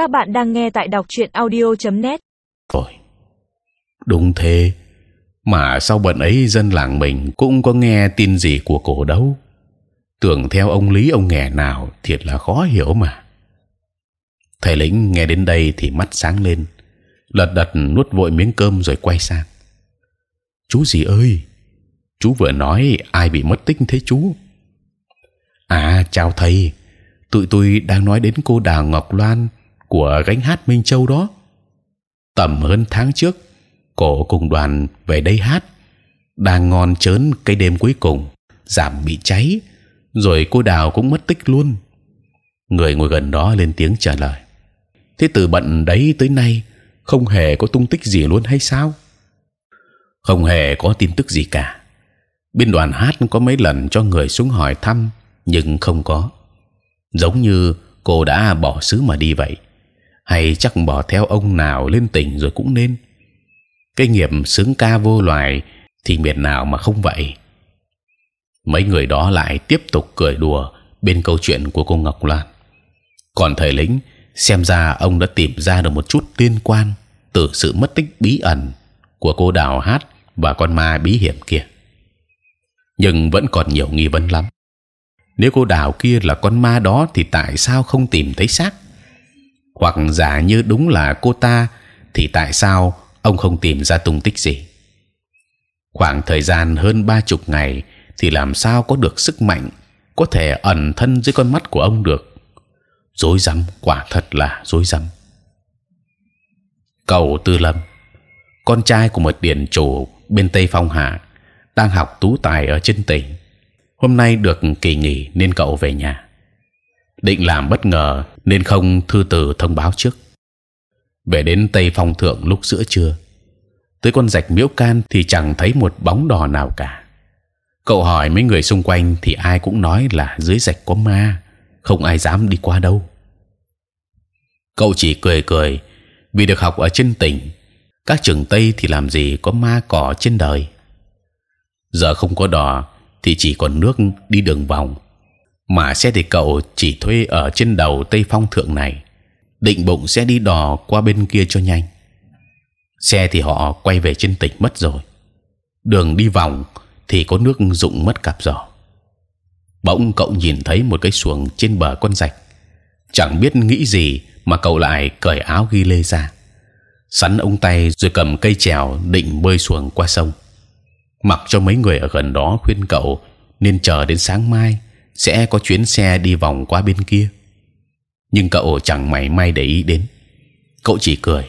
Các bạn đang nghe tại đọc truyện audio.net. Rồi, đúng thế. Mà sau bận ấy dân làng mình cũng có nghe tin gì của cổ đâu. Tưởng theo ông lý ông nghè nào thiệt là khó hiểu mà. Thầy lĩnh nghe đến đây thì mắt sáng lên, lật đật nuốt vội miếng cơm rồi quay sang. Chú gì ơi, chú vừa nói ai bị mất tích thế chú? À chào thầy, tụi tôi đang nói đến cô đào Ngọc Loan của gánh hát Minh Châu đó. Tầm hơn tháng trước, cổ cùng đoàn về đây hát, đang ngon chớn cái đêm cuối cùng, giảm bị cháy, rồi cô đào cũng mất tích luôn. Người ngồi gần đó lên tiếng trả lời. Thế từ bận đấy tới nay không hề có tung tích gì luôn hay sao? Không hề có tin tức gì cả. Biên đoàn hát có mấy lần cho người xuống hỏi thăm nhưng không có. Giống như cô đã bỏ xứ mà đi vậy, hay chắc bỏ theo ông nào lên tỉnh rồi cũng nên. Cái nghiệp sướng ca vô loài thì miền nào mà không vậy? Mấy người đó lại tiếp tục cười đùa bên câu chuyện của cô Ngọc Lan. Còn thầy lính, xem ra ông đã tìm ra được một chút liên quan từ sự mất tích bí ẩn của cô đào hát và con ma bí hiểm kia. Nhưng vẫn còn nhiều nghi vấn lắm. Nếu cô đào kia là con ma đó thì tại sao không tìm thấy xác? Hoặc giả như đúng là cô ta thì tại sao ông không tìm ra tung tích gì? Khoảng thời gian hơn ba chục ngày thì làm sao có được sức mạnh có thể ẩn thân dưới con mắt của ông được? Dối rắm, quả thật là dối rắm. Cầu Tư Lâm, con trai của một điển chủ bên Tây Phong Hạ, đang học tú tài ở trên tỉnh. Hôm nay được kỳ nghỉ nên cậu về nhà. Định làm bất ngờ nên không thư từ thông báo trước. Về đến Tây Phong Thượng lúc giữa trưa, tới con rạch miễu can thì chẳng thấy một bóng đò nào cả. Cậu hỏi mấy người xung quanh thì ai cũng nói là dưới rạch có ma, không ai dám đi qua đâu. Cậu chỉ cười cười vì được học ở trên tỉnh. Các trường Tây thì làm gì có ma cỏ trên đời. Giờ không có đò thì chỉ còn nước đi đường vòng. Mà xe thì cậu chỉ thuê ở trên đầu Tây Phong thượng này. Định bụng sẽ đi đò qua bên kia cho nhanh. Xe thì họ quay về trên tỉnh mất rồi. Đường đi vòng thì có nước dụng mất cặp giò. Bỗng cậu nhìn thấy một cái xuồng trên bờ con rạch. Chẳng biết nghĩ gì mà cậu lại cởi áo ghi lê ra, sắn ống tay rồi cầm cây chèo định bơi xuồng qua sông. Mặc cho mấy người ở gần đó khuyên cậu nên chờ đến sáng mai sẽ có chuyến xe đi vòng qua bên kia. Nhưng cậu chẳng mảy may để ý đến. Cậu chỉ cười,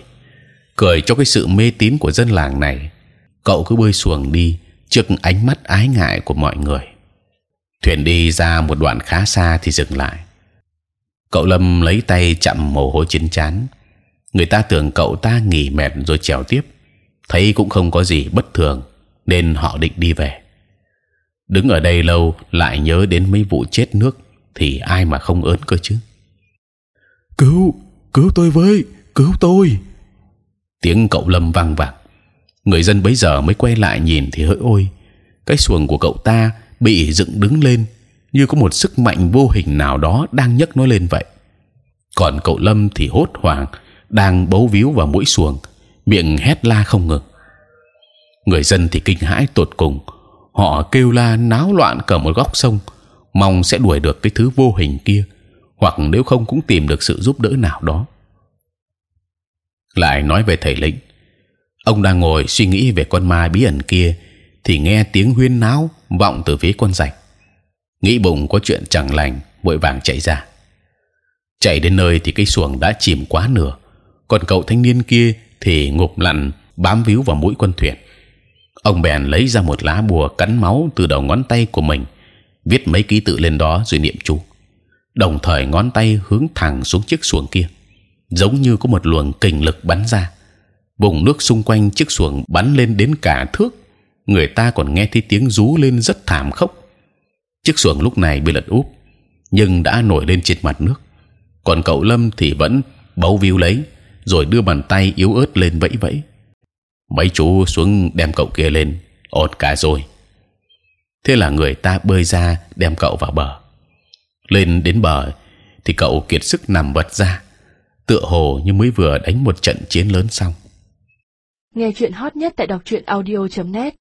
cười cho cái sự mê tín của dân làng này. Cậu cứ bơi xuồng đi trước ánh mắt ái ngại của mọi người. Thuyền đi ra một đoạn khá xa thì dừng lại cậu lâm lấy tay chậm mồ hôi chín chán người ta tưởng cậu ta nghỉ mệt rồi trèo tiếp thấy cũng không có gì bất thường nên họ định đi về đứng ở đây lâu lại nhớ đến mấy vụ chết nước thì ai mà không ớn cơ chứ? Cứu cứu tôi với cứu tôi. Tiếng cậu lâm vang vẳng. Người dân bấy giờ mới quay lại nhìn thì hỡi ôi. Cái xuồng của cậu ta bị dựng đứng lên như có một sức mạnh vô hình nào đó đang nhấc nó lên vậy. Còn cậu Lâm thì hốt hoảng, đang bấu víu vào mũi xuồng, miệng hét la không ngừng. Người dân thì kinh hãi tột cùng, họ kêu la náo loạn cả một góc sông, mong sẽ đuổi được cái thứ vô hình kia, hoặc nếu không cũng tìm được sự giúp đỡ nào đó. Lại nói về thầy lĩnh, ông đang ngồi suy nghĩ về con ma bí ẩn kia, thì nghe tiếng huyên náo vọng từ phía con rạch. Nghĩ bụng có chuyện chẳng lành vội vàng chạy ra. Chạy đến nơi thì cây xuồng đã chìm quá nửa còn cậu thanh niên kia thì ngục lặn bám víu vào mũi quân thuyền ông bèn lấy ra một lá bùa cắn máu từ đầu ngón tay của mình, viết mấy ký tự lên đó rồi niệm chú. Đồng thời ngón tay hướng thẳng xuống chiếc xuồng kia, giống như có một luồng kình lực bắn ra. Vùng nước xung quanh chiếc xuồng bắn lên đến cả thước, người ta còn nghe thấy tiếng rú lên rất thảm khốc. Chiếc xuồng lúc này bị lật úp, nhưng đã nổi lên trên mặt nước. Còn cậu lâm thì vẫn bấu víu lấy, rồi đưa bàn tay yếu ớt lên vẫy vẫy mấy chú xuống đem cậu kia lên ổn cả rồi. Thế là người ta bơi ra đem cậu vào bờ. Lên đến bờ thì cậu kiệt sức nằm vật ra, tựa hồ như mới vừa đánh một trận chiến lớn xong. Nghe chuyện hot nhất tại đọc truyện audio.net